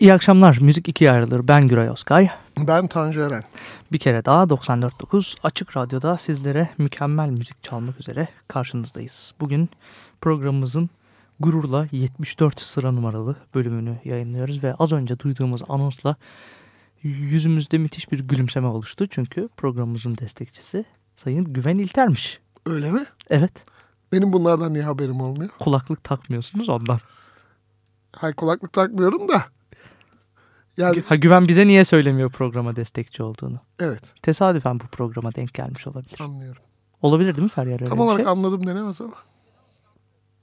İyi akşamlar. Müzik ikiye ayrılır. Ben Güray Oskay. Ben Tanju Eren. Bir kere daha 94.9 Açık Radyo'da sizlere mükemmel müzik çalmak üzere karşınızdayız. Bugün programımızın gururla 74 sıra numaralı bölümünü yayınlıyoruz ve az önce duyduğumuz anonsla yüzümüzde müthiş bir gülümseme oluştu. Çünkü programımızın destekçisi Sayın Güven İlter'miş. Öyle mi? Evet Benim bunlardan niye haberim olmuyor? kulaklık takmıyorsunuz ondan. Hay kulaklık takmıyorum da. Yani Ha, Güven bize niye söylemiyor programa destekçi olduğunu? evet Tesadüfen bu programa denk gelmiş olabilir. anlıyorum. Olabilir değil mi Feryal? öyle Tam olarak şey? anladım denemez ama.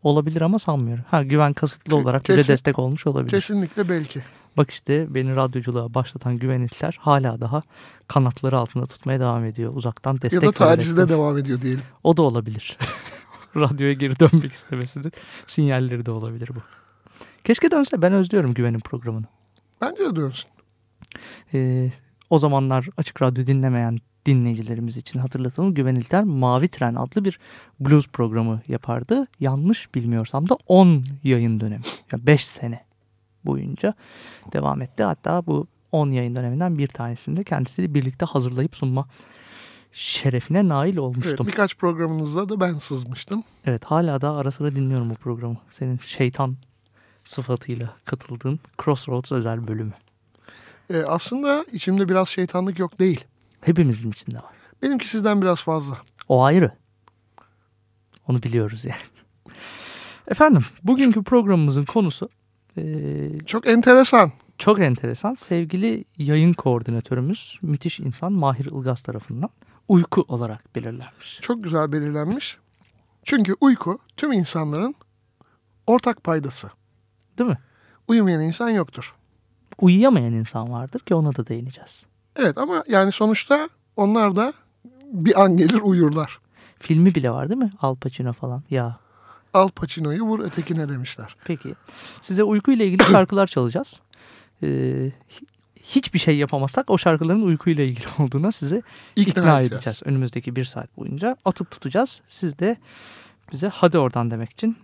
Olabilir ama sanmıyorum. Ha güven kasıtlı olarak bize Kesin- destek olmuş olabilir. Kesinlikle belki. Bak işte beni radyoculuğa başlatan güvenlikler hala daha kanatları altında tutmaya devam ediyor. Uzaktan destek ya da tacizde konuş- devam ediyor diyelim. O da olabilir. Radyoya geri dönmek istemesinin sinyalleri de olabilir bu. Keşke dönse ben özlüyorum güvenin programını. Bence de dönsün. Ee, o zamanlar açık radyo dinlemeyen dinleyicilerimiz için hatırlatalım. Güven İlter Mavi Tren adlı bir blues programı yapardı. Yanlış bilmiyorsam da 10 yayın dönemi. Yani 5 sene boyunca devam etti. Hatta bu 10 yayın döneminden bir tanesinde kendisiyle birlikte hazırlayıp sunma şerefine nail Evet, olmuştum. birkaç programınızda da ben sızmıştım. Evet hala da ara sıra dinliyorum bu programı. Senin şeytan sıfatıyla katıldığın Crossroads özel bölümü. Ee, aslında içimde biraz şeytanlık yok değil. Hepimizin içinde var. Benimki sizden biraz fazla. O ayrı. Onu biliyoruz yani. Efendim bugünkü programımızın konusu eee, Çok enteresan. çok enteresan. Sevgili yayın koordinatörümüz müthiş insan Mahir Ilgaz tarafından uyku olarak belirlenmiş. Çok güzel belirlenmiş. Çünkü uyku tüm insanların ortak paydası. Değil mi? Uyumayan insan yoktur. Uyuyamayan insan vardır ki ona da değineceğiz. Evet ama yani sonuçta onlar da bir an gelir uyurlar. Filmi bile var değil mi? Al Pacino falan. Ya Al Pacino'yu vur ötekine demişler. peki. Size uykuyla ilgili şarkılar çalacağız. Hi- hiçbir şey yapamazsak o şarkıların uykuyla ilgili olduğuna size İkna, ikna edeceğiz. edeceğiz. Önümüzdeki bir saat boyunca atıp tutacağız. Siz de bize hadi oradan demek için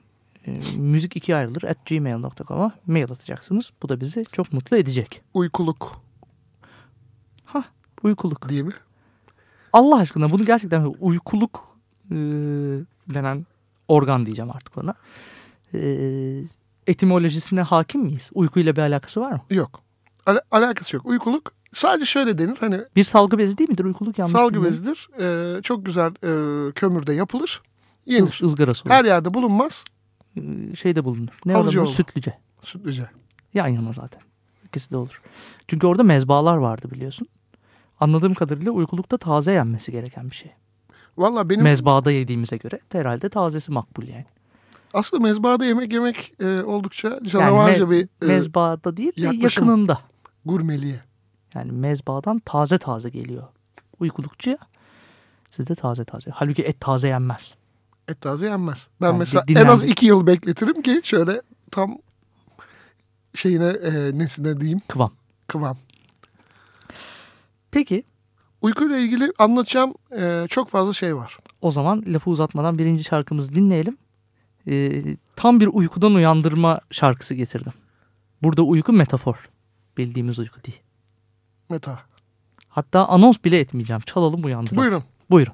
e, müzik iki ayrılır at gmail.com'a mail atacaksınız. Bu da bizi çok mutlu edecek. Uykuluk Ha uykuluk. değil mi? Allah aşkına bunu gerçekten uykuluk e, denen organ diyeceğim artık ona. E, etimolojisine hakim miyiz? Uykuyla bir alakası var mı? Yok. Al- alakası yok. Uykuluk sadece şöyle denir. Hani Bir salgı bezi değil midir uykuluk? Yanlış salgı bilmiyorum. bezidir. Ee, çok güzel e, kömürde yapılır. Yenir. Iz, ızgarası olur. Her yerde bulunmaz. E, şeyde bulunur. Ne Alıcıoğlu. Sütlüce. Sütlüce. Yan yana zaten. İkisi de olur. Çünkü orada mezbalar vardı biliyorsun. Anladığım kadarıyla uykulukta taze yenmesi gereken bir şey. Valla benim Mezbada yediğimize göre herhalde tazesi makbul yani. aslında mezbahada yemek yemek e, oldukça canavarca me- bir e, Mezbada değil de yakınında. gurmeliğe. Yani mezbadan taze taze geliyor. Uykulukçuya sizde taze taze. Halbuki et taze yenmez. Et taze yenmez. Ben Yani mesela bir en az iki yıl bekletirim ki şöyle tam şeyine e, nesine diyeyim Kıvam. kıvam. Peki Uykuyla ilgili anlatacağım e, çok fazla şey var. o zaman lafı uzatmadan birinci şarkımızı dinleyelim. Ee, tam bir uykudan uyandırma şarkısı getirdim. Burada uyku metafor. Bildiğimiz uyku değil. Meta. Hatta anons bile etmeyeceğim. Çalalım uyandıralım. Buyurun. Buyurun.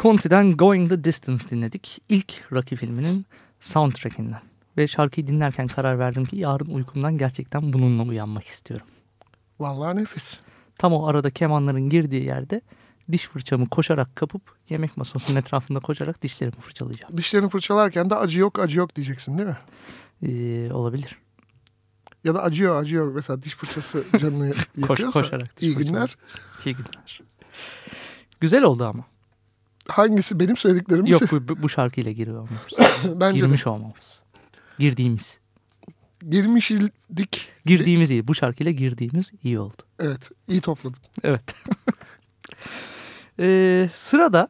Conti'den Going the Distance dinledik. İlk Rocky filminin soundtrackinden. Ve şarkıyı dinlerken karar verdim ki yarın uykumdan gerçekten bununla uyanmak istiyorum. Vallahi nefis. Tam o arada kemanların girdiği yerde diş fırçamı koşarak kapıp yemek masasının etrafında koşarak dişlerimi fırçalayacağım. Dişlerini fırçalarken de acı yok acı yok diyeceksin değil mi? Ee, olabilir. Ya da acıyor acıyor mesela diş fırçası canını Koş, yakıyorsa. koşarak diş iyi fırçalayacağım. günler. İyi günler. Güzel oldu ama. Hangisi benim söylediklerim mi? Yok bu, bu şarkıyla giriyor olmamız. Bence de. Girmiş olmamız. Girdiğimiz. Girmişildik. Girdiğimiz iyi. Bu şarkıyla girdiğimiz iyi oldu. Evet iyi topladın. Evet. Ee, sırada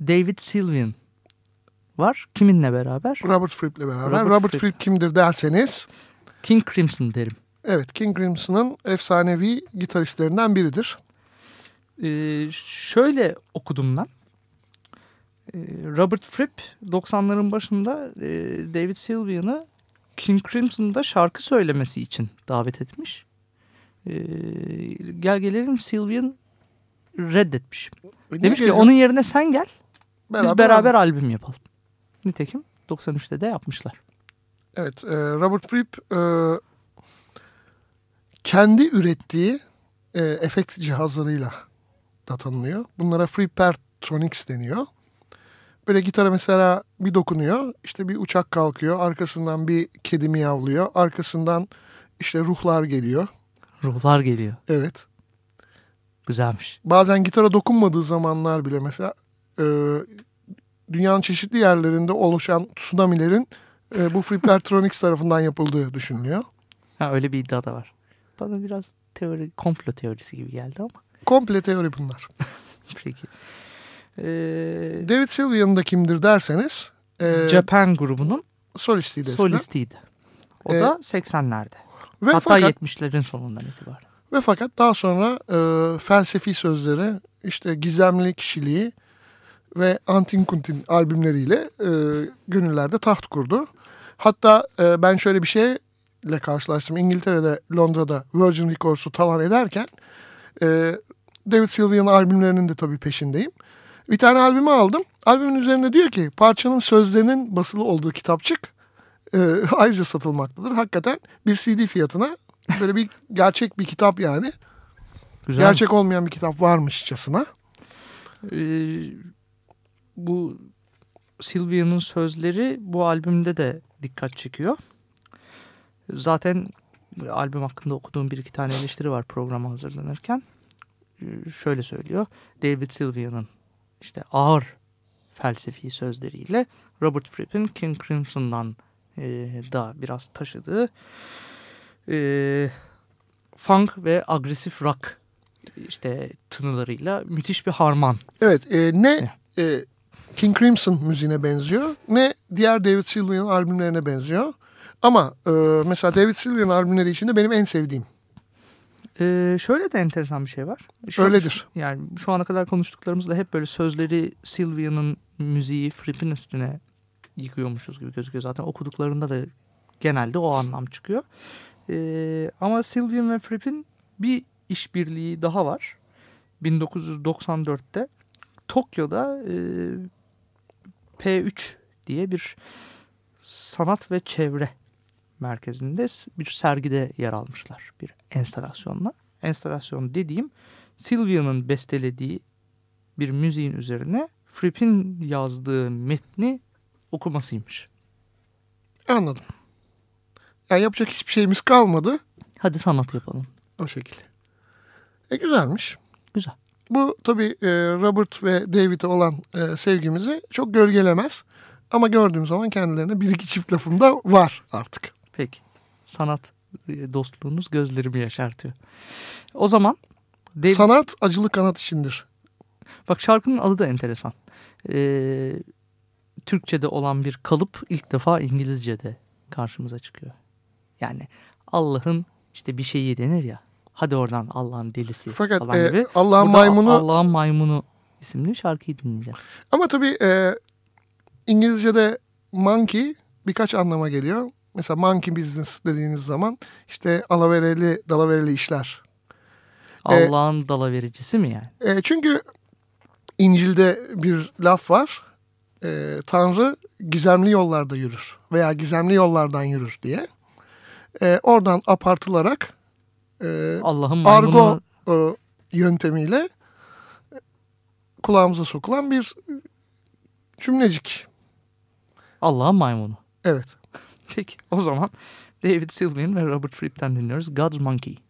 David Sylvian var. Kiminle beraber? Robert Fripp'le beraber. Robert Robert, Fripp. Fripp. kimdir derseniz. King Crimson derim. Evet King Crimson'ın efsanevi gitaristlerinden biridir. Ee, şöyle okudum ben. Ee, Robert Fripp 90'ların başında e, David Sylvian'ı King Crimson'da şarkı söylemesi için davet etmiş. Ee, gel gelelim Sylvian reddetmiş. Niye Demiş ki onun yerine sen gel biz beraber albüm yapalım. Nitekim 93'te de yapmışlar. Evet e, Robert Fripp e, kendi ürettiği e, efekt cihazlarıyla da tanınıyor. Bunlara Frippertronics deniyor. Böyle gitara mesela bir dokunuyor. işte bir uçak kalkıyor. Arkasından bir kedi miyavlıyor. Arkasından işte ruhlar geliyor. Ruhlar geliyor. Evet. Güzelmiş. Bazen gitara dokunmadığı zamanlar bile mesela e, dünyanın çeşitli yerlerinde oluşan tsunamilerin e, bu Frippertronics tarafından yapıldığı düşünülüyor. Ha, öyle bir iddia da var. Bana biraz teori, komplo teorisi gibi geldi ama. Komple teori bunlar. Peki. Ee, David Sylvian da kimdir derseniz e, Japan grubunun solistiydi solistiydi. O Ee, da 80'lerde. Ve Hatta fakat, 70'lerin sonundan itibaren. ve fakat daha sonra e, felsefi sözleri, işte gizemli kişiliği ve Antin Kuntin albümleriyle e, gönüllerde taht kurdu. Hatta e, ben şöyle bir şeyle karşılaştım. İngiltere'de, Londra'da Virgin Records'u talan ederken e, David Sylvian albümlerinin de tabii peşindeyim. Bir tane albümü aldım. Albümün üzerinde diyor ki parçanın sözlerinin basılı olduğu kitapçık e, ayrıca satılmaktadır. Hakikaten bir CD fiyatına böyle bir gerçek bir kitap yani. Güzel. Gerçek olmayan bir kitap varmışçasına. Ee, bu Sylvia'nın sözleri bu albümde de dikkat çekiyor. Zaten albüm hakkında okuduğum bir iki tane eleştiri var programa hazırlanırken. Ee, Şöyle söylüyor. David Sylvia'nın işte ağır felsefi sözleriyle Robert Fripp'in King Crimson'dan e, da biraz taşıdığı e, funk ve agresif rock işte tınılarıyla müthiş bir harman. Evet e, ne e, King Crimson müziğine benziyor ne diğer David Sylvian albümlerine benziyor. Ama e, mesela David Sylvian albümleri içinde benim en sevdiğim. Ee, şöyle de enteresan bir şey var. Şu- Öyledir. Yani şu ana kadar konuştuklarımızda hep böyle sözleri Sylvia'nın müziği Fripp'in üstüne yıkıyormuşuz gibi gözüküyor. Zaten okuduklarında da genelde o anlam çıkıyor. Ee, ama Sylvian ve Fripp'in bir işbirliği daha var. 1994'te Tokyo'da e, P3 diye bir sanat ve çevre merkezinde bir sergide yer almışlar. Bir enstalasyonla. Enstalasyon dediğim Sylvia'nın bestelediği bir müziğin üzerine Fripp'in yazdığı metni okumasıymış. Anladım. Yani yapacak hiçbir şeyimiz kalmadı. Hadi sanat yapalım. O şekilde. E güzelmiş. Güzel. Bu tabii e, Robert ve David'e olan e, sevgimizi çok gölgelemez. Ama gördüğüm zaman kendilerine bir iki çift lafım da var artık. Peki. Sanat e, dostluğunuz gözlerimi yaşartıyor. O zaman David- Sanat acılı kanat işindir. Bak şarkının adı da enteresan. Ee, Türkçe'de olan bir kalıp ilk defa İngilizce'de karşımıza çıkıyor. Yani Allah'ın işte bir şeyi denir ya. Hadi oradan Allah'ın delisi Fakat falan e, gibi. Allah'ın maymunu Allah'ın maymunu isimli şarkıyı dinleyeceğim. ama tabii e, İngilizce'de monkey birkaç anlama geliyor. Mesela monkey business dediğiniz zaman işte alavereli dalavereli işler. E, Allah'ın dalavericisi mi yani? E, çünkü İncil'de bir laf var. E, Tanrı gizemli yollarda yürür veya gizemli yollardan yürür diye. E, oradan apartılarak e, Allah'ın argo maymunu e, yöntemiyle kulağımıza sokulan bir cümlecik. Allah'ın maymunu. Evet. Peki o zaman David Sylvian ve Robert Fripp'ten dinliyoruz. God's Monkey.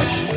Monkey.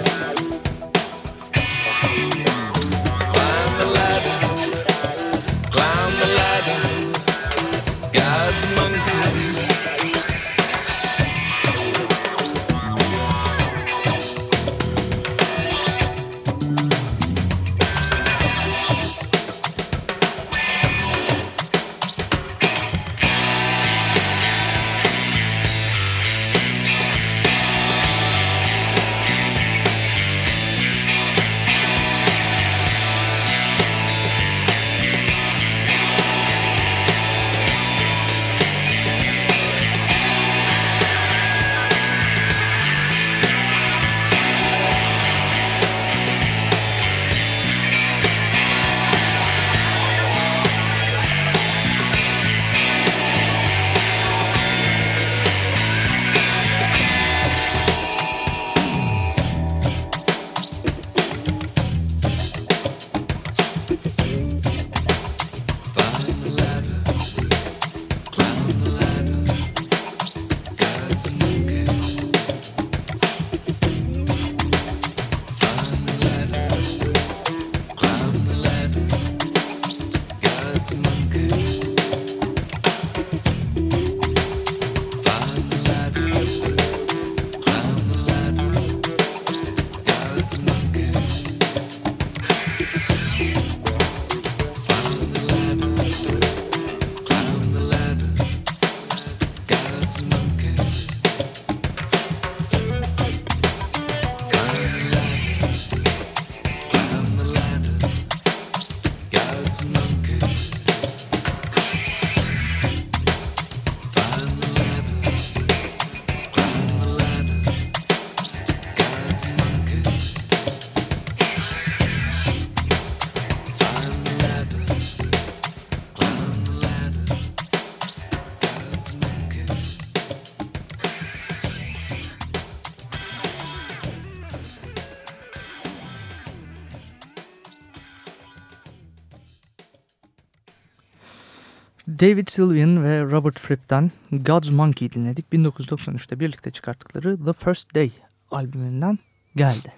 David Sylvian ve Robert Fripp'ten God's Monkey dinledik. 1993'te birlikte çıkarttıkları The First Day albümünden geldi.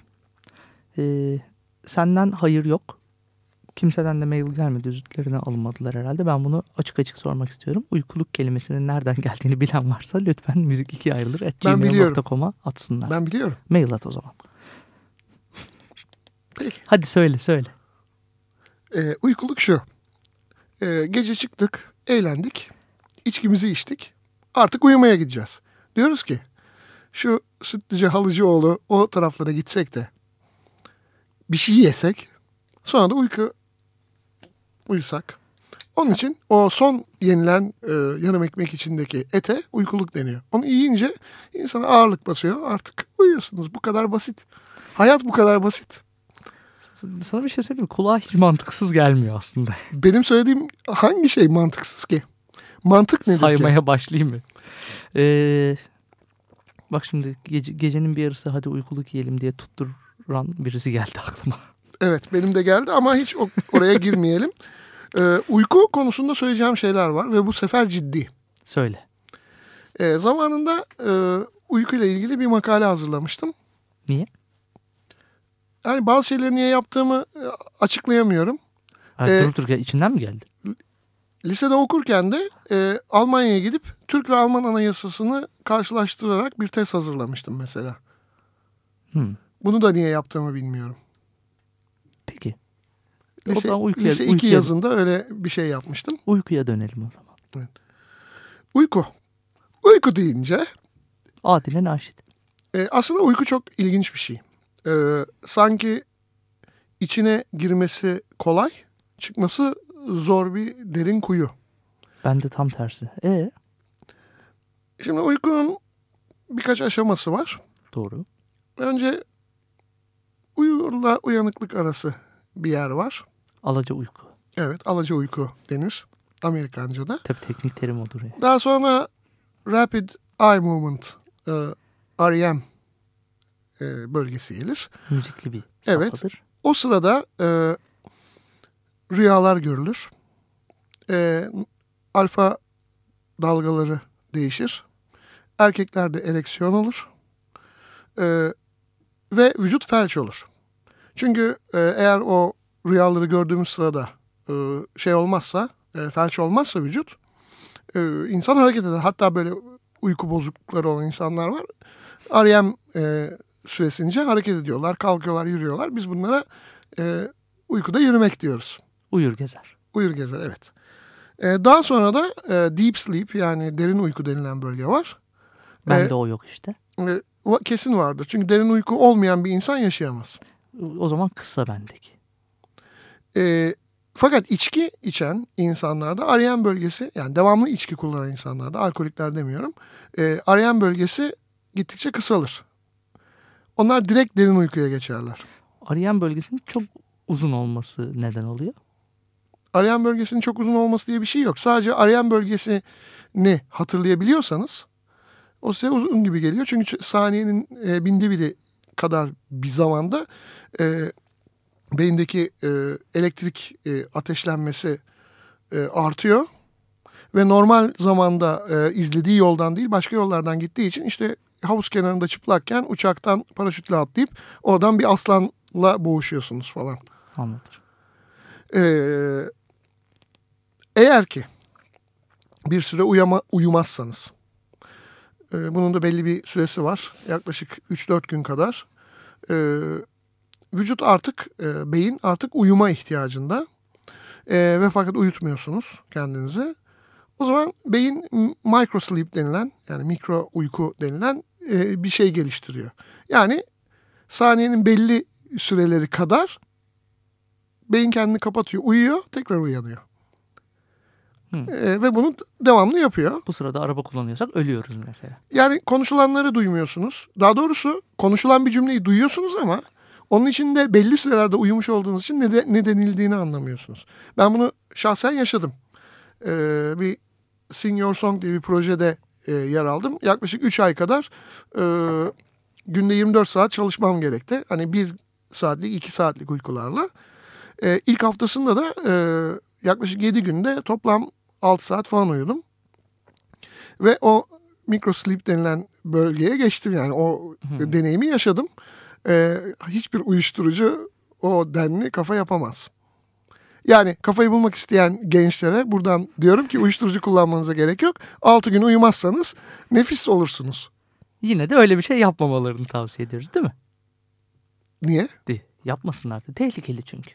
Ee, senden hayır yok. Kimseden de mail gelmedi. Üzüntülerine alınmadılar herhalde. Ben bunu açık açık sormak istiyorum. Uykuluk kelimesinin nereden geldiğini bilen varsa lütfen müzik ikiye ayrılır. Ben biliyorum. gmail.com'a atsınlar. Ben biliyorum. Mail at o zaman. Peki. Hadi söyle söyle. Ee, uykuluk şu. Ee, gece çıktık, eğlendik, içkimizi içtik. Artık uyumaya gideceğiz. Diyoruz ki şu Sütlüce Halıcıoğlu o taraflara gitsek de bir şey yesek sonra da uyku uyusak. Onun için o son yenilen e, yarım ekmek içindeki ete uykuluk deniyor. Onu yiyince insana ağırlık basıyor. Artık uyuyorsunuz. Bu kadar basit. Hayat bu kadar basit. Sana bir şey söyleyeyim mi? Kulağa hiç mantıksız gelmiyor aslında. Benim söylediğim hangi şey mantıksız ki? Mantık nedir ki? Saymaya başlayayım mı? Ee, bak şimdi gece, gecenin bir yarısı hadi uykuluk yiyelim diye tutturan birisi geldi aklıma. Evet benim de geldi ama hiç oraya girmeyelim. Ee, uyku konusunda söyleyeceğim şeyler var ve bu sefer ciddi. Söyle. Ee, zamanında e, uykuyla ilgili bir makale hazırlamıştım. Niye? Yani bazı şeyleri niye yaptığımı e, açıklayamıyorum. Ha, Ee, durup dururken içinden mi geldi? Lisede okurken de e, Almanya'ya gidip Türk ve Alman anayasasını karşılaştırarak bir tez hazırlamıştım mesela. Hmm. Bunu da niye yaptığımı bilmiyorum. Peki. Lise, uykuya- lise 2 uykuya- yazında öyle bir şey yapmıştım. Uykuya dönelim o zaman. Uyku. Uyku deyince Adile Naşit. E, aslında uyku çok ilginç bir şey. E, sanki içine girmesi kolay, çıkması zor bir derin kuyu. Ben de tam tersi. E Şimdi uykunun birkaç aşaması var. doğru. Önce uyurla uyanıklık arası bir yer var. Alaca uyku. Evet, alaca uyku denir Amerikanca'da. Tabii teknik terim odur ya. Daha sonra Rapid Eye Movement, e, REM e, bölgesi gelir. Müzikli bir Evet. safhadır. O sırada e, rüyalar görülür. E, alfa dalgaları değişir. Erkeklerde ereksiyon olur. E, ve vücut felç olur. Çünkü e, eğer o rüyaları gördüğümüz sırada e, şey olmazsa, e, felç olmazsa vücut, e, insan hareket eder. Hatta böyle uyku bozuklukları olan insanlar var. REM e, süresince hareket ediyorlar, kalkıyorlar, yürüyorlar. Biz bunlara e, uykuda yürümek diyoruz. Uyur gezer. Uyur gezer evet. E, daha sonra da e, deep sleep yani derin uyku denilen bölge var. Bende E, o yok işte. e, kesin vardır. Çünkü derin uyku olmayan bir insan yaşayamaz. O zaman kısa bendeki. E, fakat içki içen insanlarda REM bölgesi yani devamlı içki kullanan insanlarda alkolikler demiyorum. E, REM bölgesi gittikçe kısalır. Onlar direkt derin uykuya geçerler. Arayan bölgesinin çok uzun olması neden oluyor. arayan bölgesinin çok uzun olması diye bir şey yok. Sadece arayan bölgesini hatırlayabiliyorsanız o size uzun gibi geliyor. Çünkü saniyenin e, binde biri kadar bir zamanda e, beyindeki e, elektrik e, ateşlenmesi e, artıyor. Ve normal zamanda e, izlediği yoldan değil başka yollardan gittiği için işte havuz kenarında çıplakken uçaktan paraşütle atlayıp oradan bir aslanla boğuşuyorsunuz falan. Anlatır. Ee, eğer ki bir süre uyama, uyumazsanız, e, bunun da belli bir süresi var. Yaklaşık 3-4 gün kadar. E, vücut artık, e, beyin artık uyuma ihtiyacında. E, ve fakat uyutmuyorsunuz kendinizi. O zaman beyin microsleep denilen yani mikro uyku denilen e, bir şey geliştiriyor. Yani saniyenin belli süreleri kadar beyin kendini kapatıyor, uyuyor, tekrar uyanıyor. Ee, ve bunu devamlı yapıyor. Bu sırada araba kullanıyorsak ölüyoruz mesela. Yani konuşulanları duymuyorsunuz. Daha doğrusu konuşulan bir cümleyi duyuyorsunuz ama onun içinde belli sürelerde uyumuş olduğunuz için ne, de, ne denildiğini anlamıyorsunuz. Ben bunu şahsen yaşadım. Ee, bir Sing Your Song diye bir projede e, yer aldım. Yaklaşık 3 ay kadar e, günde 24 saat çalışmam gerekti. Hani bir saatlik, iki saatlik uykularla. E, ilk haftasında da e, yaklaşık 7 günde toplam 6 saat falan uyudum. Ve o microsleep denilen bölgeye geçtim yani o deneyimi yaşadım. Ee, hiçbir uyuşturucu o denli kafa yapamaz. Yani kafayı bulmak isteyen gençlere buradan diyorum ki uyuşturucu kullanmanıza gerek yok. 6 gün uyumazsanız nefis olursunuz. Yine de öyle bir şey yapmamalarını tavsiye ediyoruz değil mi? Niye? Değil. Yapmasınlar da. Tehlikeli çünkü.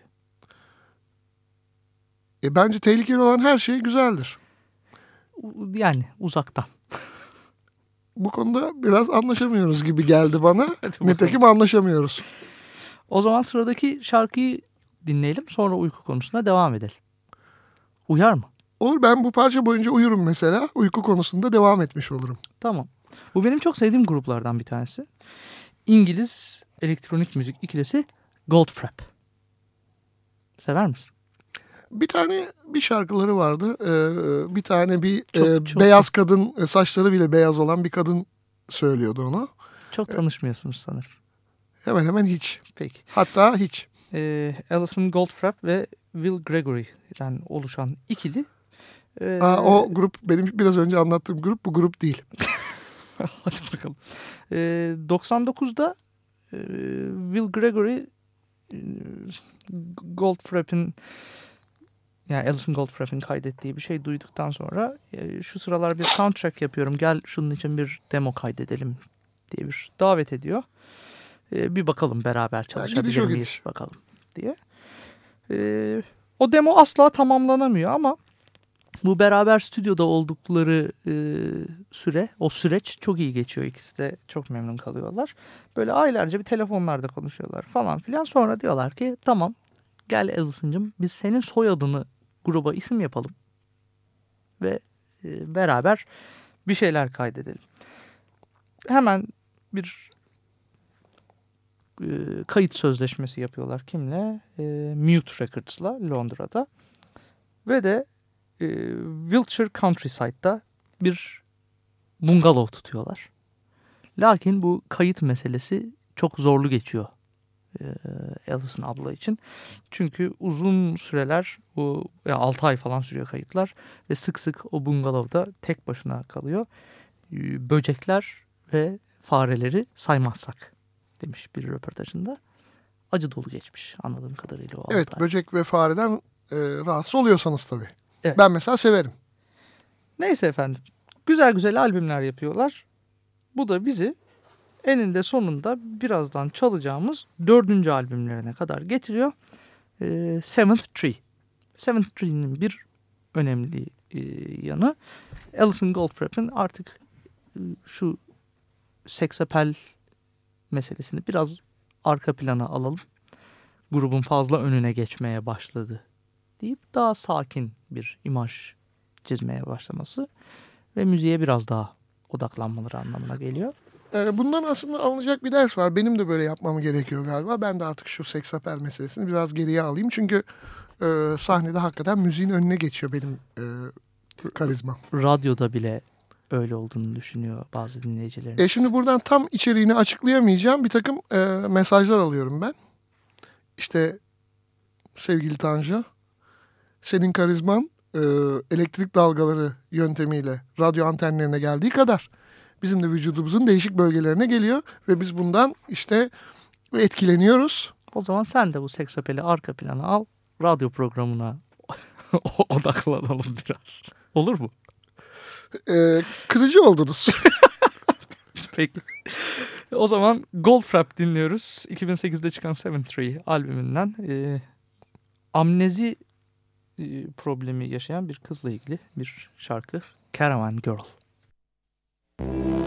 E, bence tehlikeli olan her şey güzeldir. Yani uzaktan. Bu konuda biraz anlaşamıyoruz gibi geldi bana. Nitekim anlaşamıyoruz. O zaman sıradaki şarkıyı dinleyelim. Sonra uyku konusuna devam edelim. Uyar mı? Olur ben bu parça boyunca uyurum mesela. Uyku konusunda devam etmiş olurum. Tamam. Bu benim çok sevdiğim gruplardan bir tanesi. İngiliz elektronik müzik ikilisi Goldfrapp. Sever misin? Bir tane bir şarkıları vardı. Ee, bir tane bir Çok- e, çok- beyaz kadın e, saçları bile beyaz olan bir kadın söylüyordu onu. Çok tanışmıyorsunuz sanırım. Hemen hemen hiç. Peki. Hatta hiç. Ee, Alison Goldfrapp ve Will Gregory'den oluşan ikili. Ee, Aa, o grup benim biraz önce anlattığım grup bu grup değil. Hadi bakalım. Ee, 99'da e, Will Gregory e, Goldfrapp'in yani Alison Goldfrapp'in kaydettiği bir şey duyduktan sonra e, şu sıralar bir soundtrack yapıyorum gel şunun için bir demo kaydedelim diye bir davet ediyor. E, bir bakalım beraber gidiş çalışabilir miyiz gidiş. bakalım diye. E, o demo asla tamamlanamıyor ama bu beraber stüdyoda oldukları e, süre, o süreç çok iyi geçiyor. İkisi de çok memnun kalıyorlar. Böyle aylarca bir telefonlarda konuşuyorlar falan filan. Sonra diyorlar ki tamam gel Alison'cığım biz senin soyadını gruba isim yapalım. Ve e, beraber bir şeyler kaydedelim. Hemen bir e, kayıt sözleşmesi yapıyorlar. Kimle? E, Mute Records'la Londra'da. Ve de e, Wiltshire Countryside'da bir bungalov tutuyorlar. Lakin bu kayıt meselesi çok zorlu geçiyor e, Alison abla için. Çünkü uzun süreler bu ya 6 ay falan sürüyor kayıtlar ve sık sık o bungalovda tek başına kalıyor. E, Böcekler ve fareleri saymazsak demiş bir röportajında. Acı dolu geçmiş anladığım kadarıyla o Evet altı böcek ve fareden e, rahatsız oluyorsanız tabii. Evet. Ben mesela severim. Neyse efendim. Güzel güzel albümler yapıyorlar. Bu da bizi eninde sonunda birazdan çalacağımız dördüncü albümlerine kadar getiriyor. Ee, Seventh Tree. Seventh Tree'nin bir önemli e, yanı Alison Goldfrapp'in artık e, şu seksapel meselesini biraz arka plana alalım. Grubun fazla önüne geçmeye başladı deyip daha sakin bir imaj çizmeye başlaması ve müziğe biraz daha odaklanmaları anlamına geliyor. E, bundan aslında alınacak bir ders var. Benim de böyle yapmam gerekiyor galiba. Ben de artık şu seksapel meselesini biraz geriye alayım. Çünkü e, sahnede hakikaten müziğin önüne geçiyor benim e, karizmam. Radyoda bile öyle olduğunu düşünüyor bazı dinleyicilerimiz. E şimdi buradan tam içeriğini açıklayamayacağım bir takım e, mesajlar alıyorum ben. İşte sevgili Tanju, senin karizman e, elektrik dalgaları yöntemiyle radyo antenlerine geldiği kadar bizim de vücudumuzun değişik bölgelerine geliyor ve biz bundan işte etkileniyoruz. O zaman sen de bu seksapeli arka plana al. Radyo programına odaklanalım biraz. Olur mu? E, kırıcı oldunuz. Peki. O zaman Goldfrapp dinliyoruz. 2008'de çıkan Seven Tree albümünden. Ee, amnezi e, problemi yaşayan bir kızla ilgili bir şarkı. Caravan Girl. What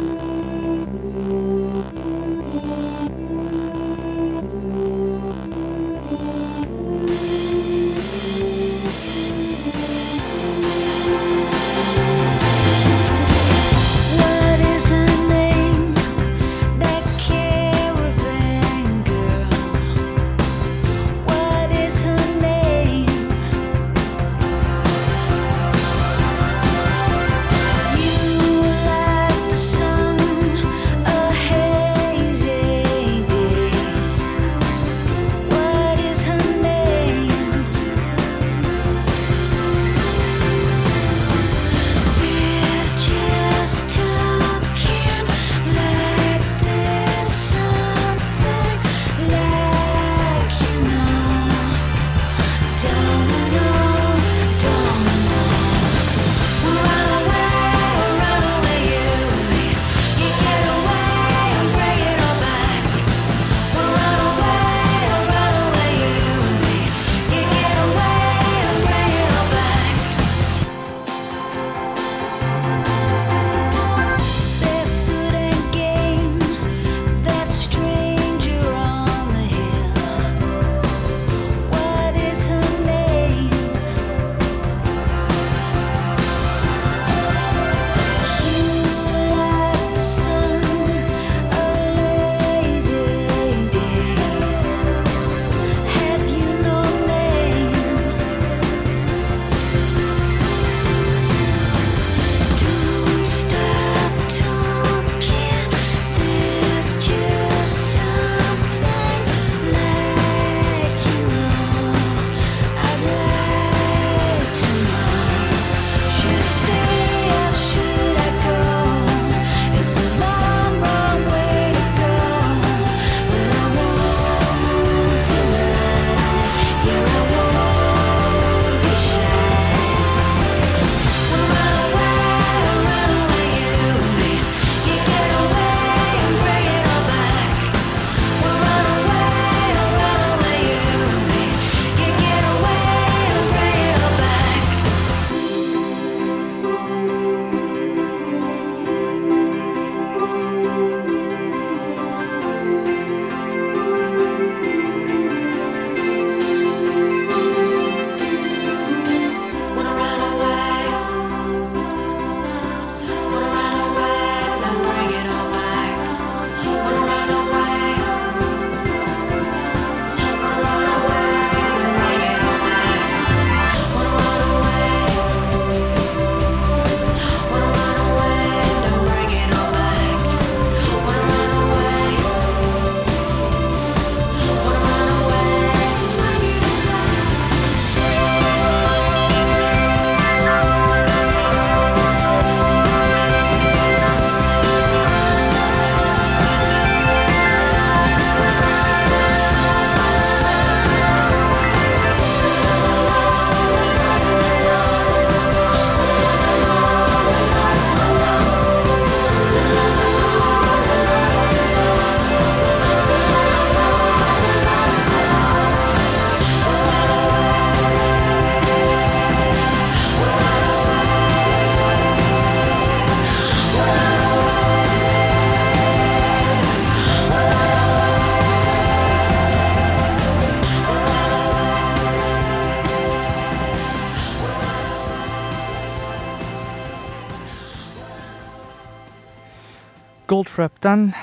Goldfrapp'ten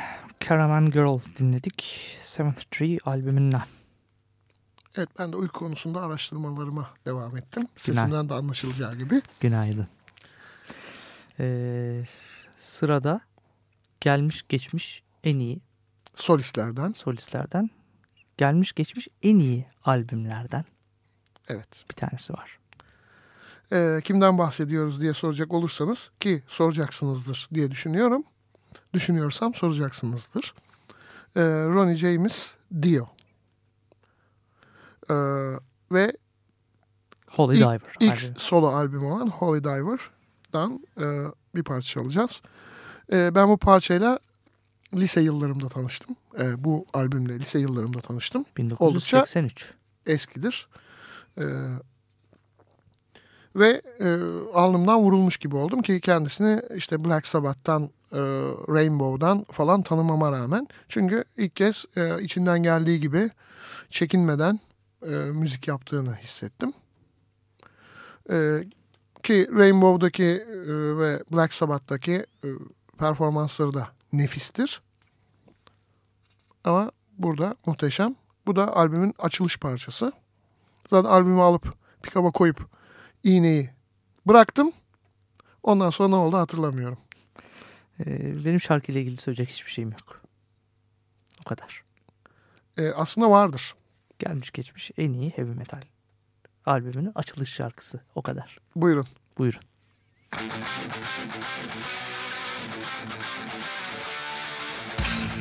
Caravan Girl dinledik. Seventh Tree albümünden. Evet ben de uyku konusunda araştırmalarıma devam ettim. Sesimden de anlaşılacağı gibi. Günaydın. Ee, sırada gelmiş geçmiş en iyi Solistlerden. solistlerden, gelmiş geçmiş en iyi albümlerden Evet. bir tanesi var. Ee, kimden bahsediyoruz diye soracak olursanız ki soracaksınızdır diye düşünüyorum. Düşünüyorsam soracaksınızdır. Ee, Ronnie James Dio. Ee, ve Holy İlk- Diver. ilk solo albüm olan Holy Diver'dan e, bir parça çalacağız. E, ben bu parçayla lise yıllarımda tanıştım. E, bu albümle lise yıllarımda tanıştım. 1983. Eskidir. E, ve e, alnımdan vurulmuş gibi oldum ki kendisini işte Black Sabbath'tan, e, Rainbow'dan falan tanımama rağmen. Çünkü ilk kez e, içinden geldiği gibi çekinmeden e, müzik yaptığını hissettim. Ki Rainbow'daki ve Black Sabbath'taki performansları da nefistir. Ama burada muhteşem. Bu da albümün açılış parçası. Zaten albümü alıp pikaba koyup iğneyi bıraktım. Ondan sonra ne oldu hatırlamıyorum. Ee, benim şarkıyla ilgili söyleyecek hiçbir şeyim yok. O kadar. E, aslında vardır. Gelmiş geçmiş en iyi heavy metal albümünün açılış şarkısı. O kadar. Buyurun. Buyurun. It's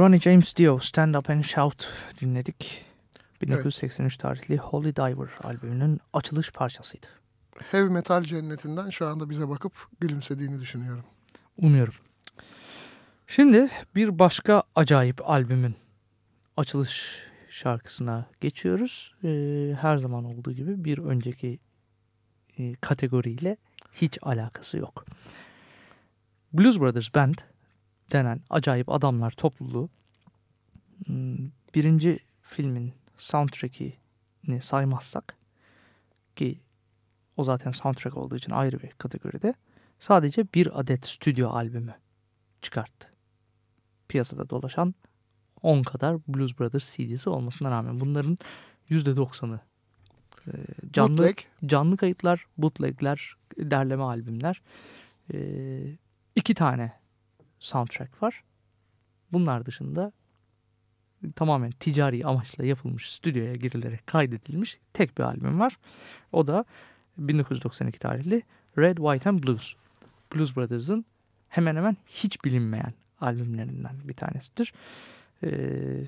Ronnie James Dio Stand Up and Shout dinledik. 1983 tarihli Holy Diver albümünün açılış parçasıydı. Heavy metal cennetinden şu anda bize bakıp gülümsediğini düşünüyorum. Umuyorum. Şimdi bir başka acayip albümün açılış şarkısına geçiyoruz. Ee, her zaman olduğu gibi bir önceki e, kategoriyle hiç alakası yok. Blues Brothers Band denen acayip adamlar topluluğu hmm, birinci filmin soundtrack'ini saymazsak ki o zaten soundtrack olduğu için ayrı bir kategoride sadece bir adet stüdyo albümü çıkarttı. Piyasada dolaşan 10 kadar Blues Brothers CD'si olmasına rağmen bunların %90'ı e, canlı Bootleg. canlı kayıtlar, bootlegler, derleme albümler. E, iki tane soundtrack var. Bunlar dışında tamamen ticari amaçla yapılmış, stüdyoya girilerek kaydedilmiş tek bir albüm var. O da 1992 tarihli Red, White and Blues. Blues Brothers'ın hemen hemen hiç bilinmeyen albümlerinden bir tanesidir. Ee,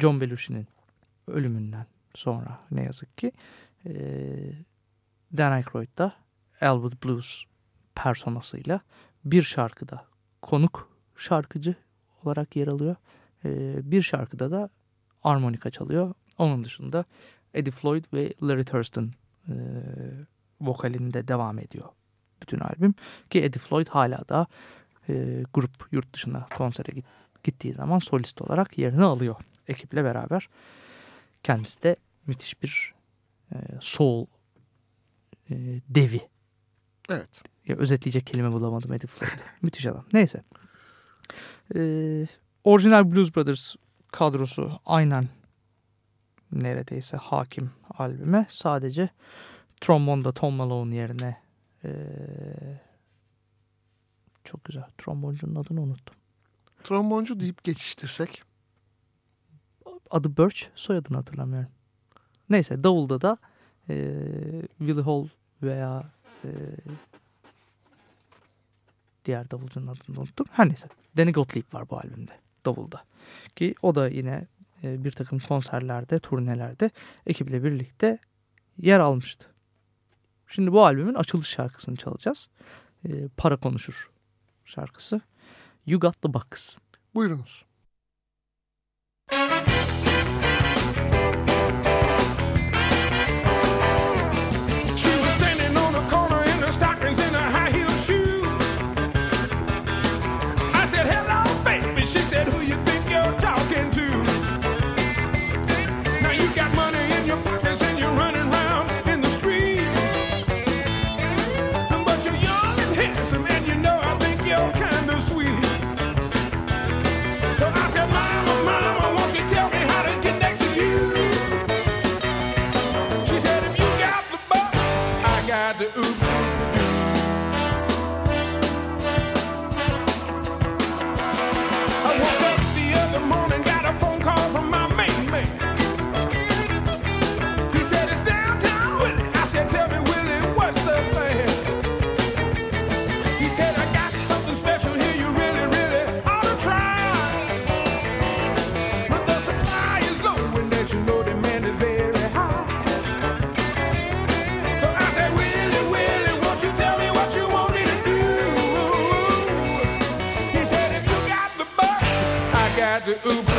John Belushi'nin ölümünden sonra ne yazık ki ee, Dan Aykroyd da Elwood Blues personasıyla bir şarkıda konuk şarkıcı olarak yer alıyor. Ee, bir şarkıda da armonika çalıyor. Onun dışında Eddie Floyd ve Larry Thurston e, vokalinde devam ediyor bütün albüm. Ki Eddie Floyd hala da e, grup yurt dışına konsere git, gittiği zaman solist olarak yerini alıyor ekiple beraber. Kendisi de müthiş bir e, soul e, devi. Evet. Ya özetleyecek kelime bulamadım Eddie Floyd'u. Müthiş adam. Neyse. Ee, orijinal Blues Brothers kadrosu aynen neredeyse hakim albüme. Sadece trombonda Tom Malone yerine ee, çok güzel. Tromboncunun adını unuttum. Tromboncu deyip geçiştirsek. Adı Birch, soyadını hatırlamıyorum. Neyse davulda da ee, Willie Hall veya ee, diğer davulcunun adını unuttum. Her neyse. Danny Gottlieb var bu albümde davulda. Ki o da yine e, bir takım konserlerde, turnelerde ekiple birlikte yer almıştı. Şimdi bu albümün açılış şarkısını çalacağız. E, Para Konuşur şarkısı. You Got The Box. Buyurunuz. the Uber.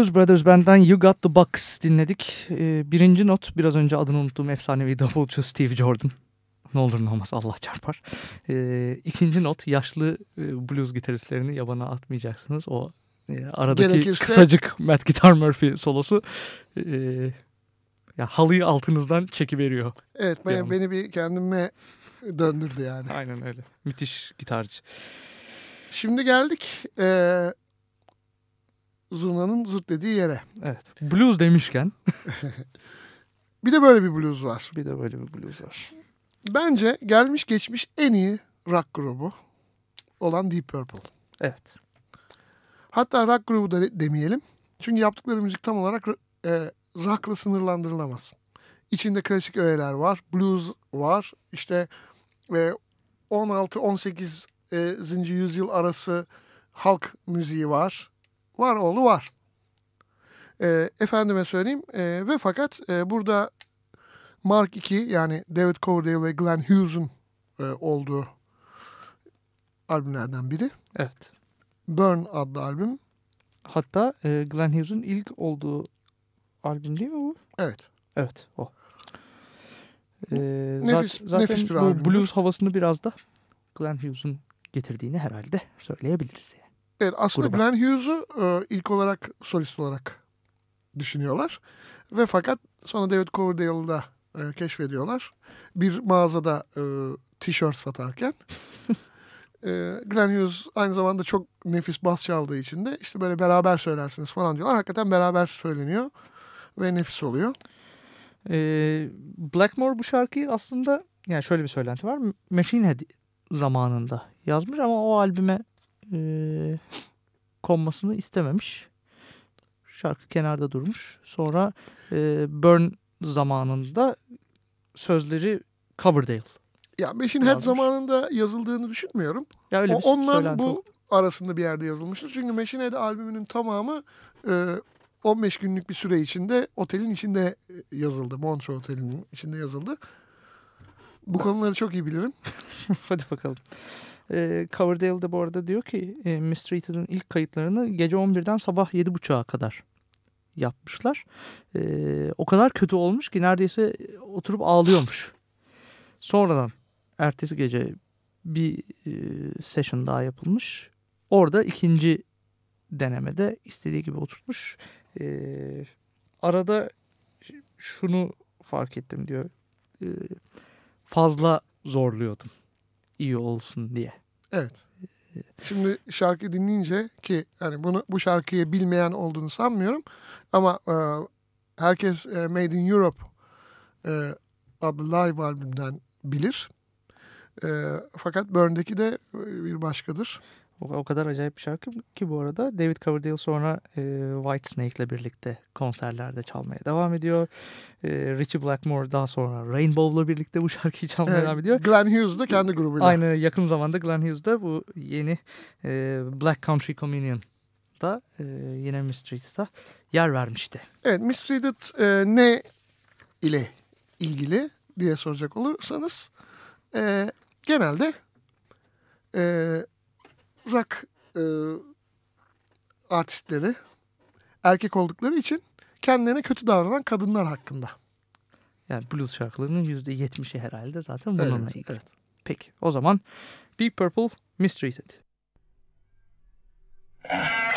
Blues Brothers Band'den You Got The Box dinledik. Ee, birinci not biraz önce adını unuttuğum efsanevi davulcu Steve Jordan. Ne olur ne olmaz Allah çarpar. Ee, ikinci not yaşlı e, blues gitaristlerini yabana atmayacaksınız. O e, aradaki Gerekirse- kısacık Matt Guitar Murphy solosu e, ya halıyı altınızdan çekiveriyor. Evet Bir beni, bir kendime döndürdü yani. Aynen öyle. Müthiş gitarcı. Şimdi geldik eee Zurna'nın zırt dediği yere. Evet. Blues demişken Bir de böyle bir blues var. bir de böyle bir blues var. Bence gelmiş geçmiş en iyi rock grubu olan Deep Purple. Evet. Hatta rock grubu da de- demeyelim. Çünkü yaptıkları müzik tam olarak e, rock'la sınırlandırılamaz. İçinde klasik öğeler var, blues var, işte e, 16-18 e, yüzyıl arası halk müziği var. Var oğlu var. E, efendime söyleyeyim e, ve fakat e, burada Mark II yani David Coverdale ve Glenn Hughes'un e, olduğu albümlerden biri. Evet. Burn adlı albüm. Hatta e, Glenn Hughes'un ilk olduğu albüm değil mi bu? Evet. Evet o. Ee, Nefis- zat- zaten nefis bir bu albümdür. blues havasını biraz da Glenn Hughes'un getirdiğini herhalde söyleyebiliriz. Yani. Evet aslında Gruba. Glenn Hughes'u e, ilk olarak solist olarak düşünüyorlar. Ve fakat sonra David Coverdale'ı da e, keşfediyorlar. Bir mağazada e, tişört satarken. e, Glenn Hughes aynı zamanda çok nefis bas çaldığı için de işte böyle beraber söylersiniz falan diyorlar. Hakikaten beraber söyleniyor ve nefis oluyor. Ee, Blackmore bu şarkıyı aslında yani şöyle bir söylenti var. Machine Head zamanında yazmış ama o albüme e, konmasını istememiş. Şarkı kenarda durmuş. Sonra e, Burn zamanında sözleri Coverdale. Ya Machine Head zamanında yazıldığını düşünmüyorum. Ya öyle O, ondan bu oldu. arasında bir yerde yazılmıştır. Çünkü Machine Head albümünün tamamı e, 15 günlük bir süre içinde otelin içinde e, yazıldı. Montreux Oteli'nin içinde yazıldı. Bu konuları çok iyi bilirim. Hadi bakalım. Ee, Coverdale de bu arada diyor ki e, Mistreated'ın ilk kayıtlarını gece 11'den sabah 7.30'a kadar yapmışlar. Ee, o kadar kötü olmuş ki neredeyse oturup ağlıyormuş. Sonradan ertesi gece bir e, session daha yapılmış. Orada ikinci denemede istediği gibi oturtmuş. Ee, arada şunu fark ettim diyor. Ee, fazla zorluyordum iyi olsun diye. Evet. Şimdi şarkı dinleyince ki hani bunu bu şarkıyı bilmeyen olduğunu sanmıyorum ama e, herkes e, Made in Europe e, adlı live albümden bilir. E, fakat Burn'deki de e, bir başkadır. O, o kadar acayip bir şarkı ki bu arada David Coverdale sonra e, Whitesnake ile birlikte konserlerde çalmaya devam ediyor. E, Richie Blackmore daha sonra Rainbow'la birlikte bu şarkıyı çalmaya Evet, devam ediyor. Glenn Hughes da kendi grubuyla. Aynı yakın zamanda Glenn Hughes da bu yeni e, Black Country Communion'da e, yine Mistreated'a yer vermişti. Evet Mistreated e, ne ile ilgili diye soracak olursanız e, genelde e, rock e, artistleri erkek oldukları için kendilerine kötü davranan kadınlar hakkında. Yani blues şarkılarının %70'i herhalde zaten bununla Evet, ilgili. evet. Peki o zaman Deep Purple Mistreated.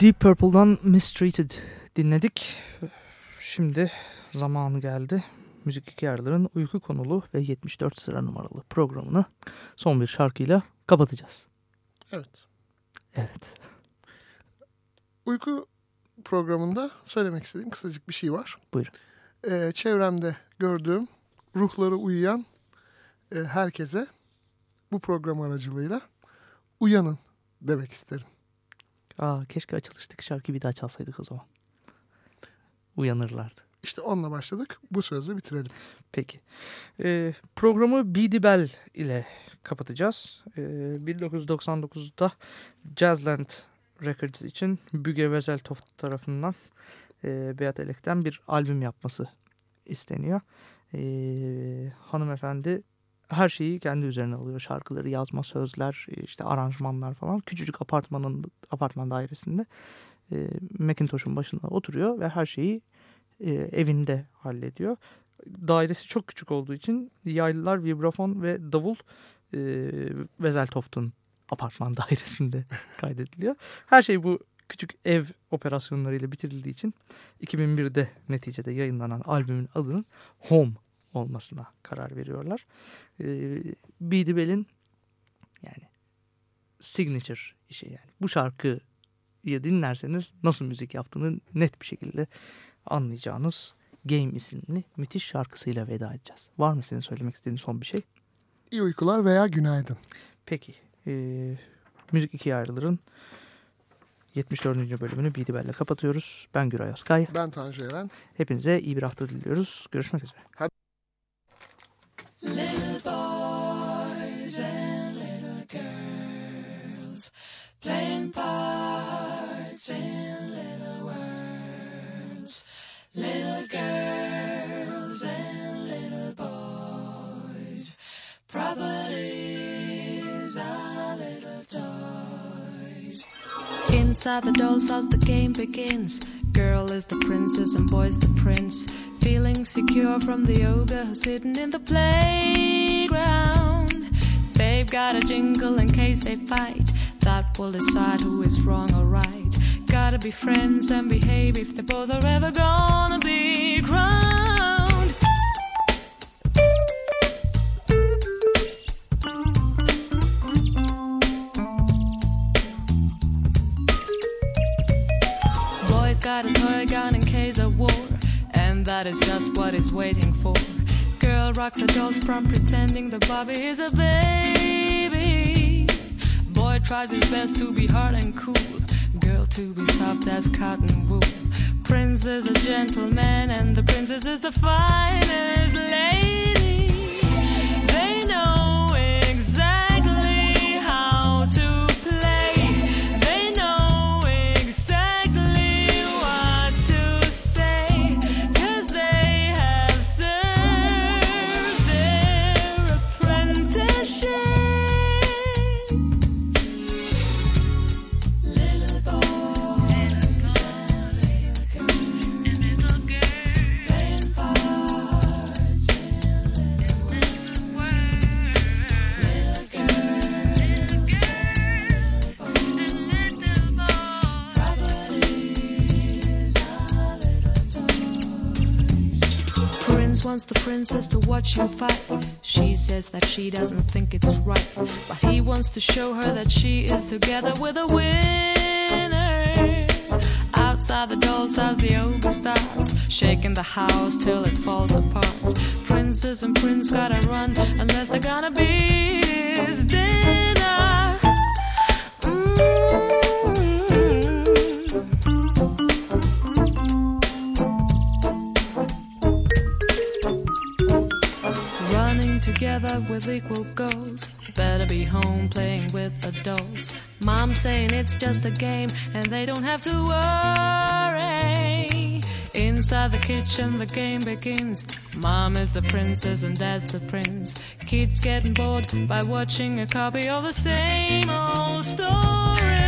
Deep Purple'dan Mistreated dinledik. Şimdi zamanı geldi. Müzik hikayelerinin uyku konulu ve 74 sıra numaralı programını son bir şarkıyla kapatacağız. Evet. Evet. Uyku programında söylemek istediğim kısacık bir şey var. Buyurun. Ee, çevremde gördüğüm ruhları uyuyan e, herkese bu program aracılığıyla uyanın demek isterim. Aa, keşke açılıştaki şarkıyı bir daha çalsaydık o zaman. uyanırlardı. İşte onunla başladık. Bu sözle bitirelim. Peki. Ee, programı Beady Bell ile kapatacağız. Ee, 1999'da Jazzland Records için Büge Wezeltoft tarafından e, Beat Elek'ten bir albüm yapması isteniyor. Ee, hanımefendi her şeyi kendi üzerine alıyor. Şarkıları yazma, sözler, işte aranjmanlar falan. Küçücük apartmanın apartman dairesinde e, Macintosh'un başına oturuyor ve her şeyi e, evinde hallediyor. Dairesi çok küçük olduğu için yaylılar, vibrafon ve davul e, Vezeltoft'un apartman dairesinde kaydediliyor. Her şey bu küçük ev operasyonlarıyla bitirildiği için 2001'de neticede yayınlanan albümün adının Home olmasına karar veriyorlar. E, Beady Bell'in yani signature işi yani. Bu şarkıyı dinlerseniz nasıl müzik yaptığını net bir şekilde anlayacağınız Game isimli müthiş şarkısıyla veda edeceğiz. Var mı senin söylemek istediğin son bir şey? İyi uykular veya günaydın. Peki. Ee, Müzik ikiye ayrılırın 74. bölümünü Beady Bell'le kapatıyoruz. Ben Güray Özkay. Ben Tanju Eren. Hepinize iyi bir hafta diliyoruz. Görüşmek üzere. The doll's house, the game begins. Girl is the princess and boy's the prince. Feeling secure from the ogre who's hidden in the playground. They've got a jingle in case they fight. That will decide who is wrong or right. Gotta be friends and behave if they both are ever gonna be crowned. Waiting for. Girl rocks her doll's prom pretending the Bobby is a baby. Boy tries his best to be hard and cool, girl to be soft as cotton wool. Prince is a gentleman, and the princess is the finest lady. Princess to watch him fight. She says that she doesn't think it's right, but he wants to show her that she is together with a winner. Outside the doll's house, the ogre starts shaking the house till it falls apart. Princess and prince gotta run unless they're gonna be his dinner. With equal goals. Better be home playing with adults. Mom saying it's just a game and they don't have to worry. Inside the kitchen, the game begins. Mom is the princess and dad's the prince. Kids getting bored by watching a copy of the same old story.